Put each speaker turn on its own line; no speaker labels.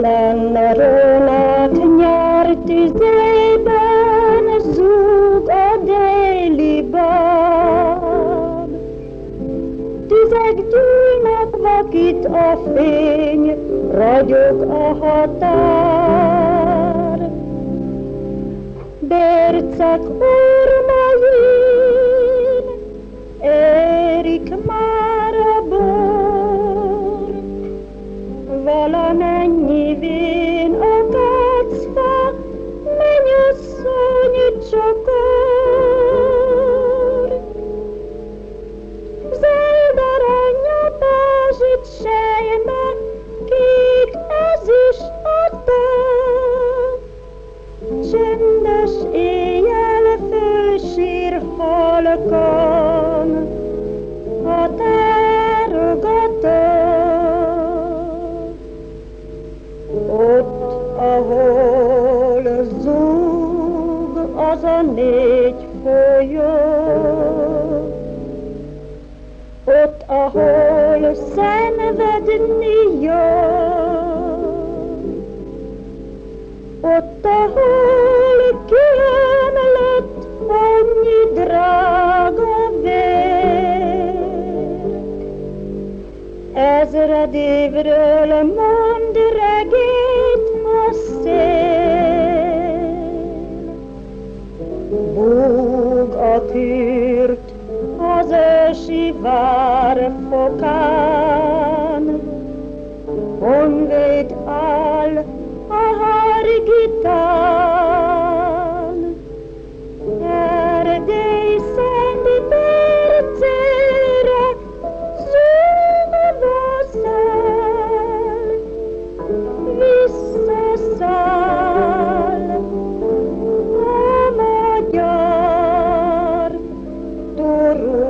Lennerőnek nyár tüzében zúg a déli bab. Tüzek dűlnek, vakít a fény, ragyog a határ. Bércek urmain, halkan, a tárogatok. Ott, ahol zúg az a négy folyó, ott, ahol szenvedni jön, Ezred évről mond regét a szél. Búg a kürt az ősi vár fokán, Honvéd áll Lord.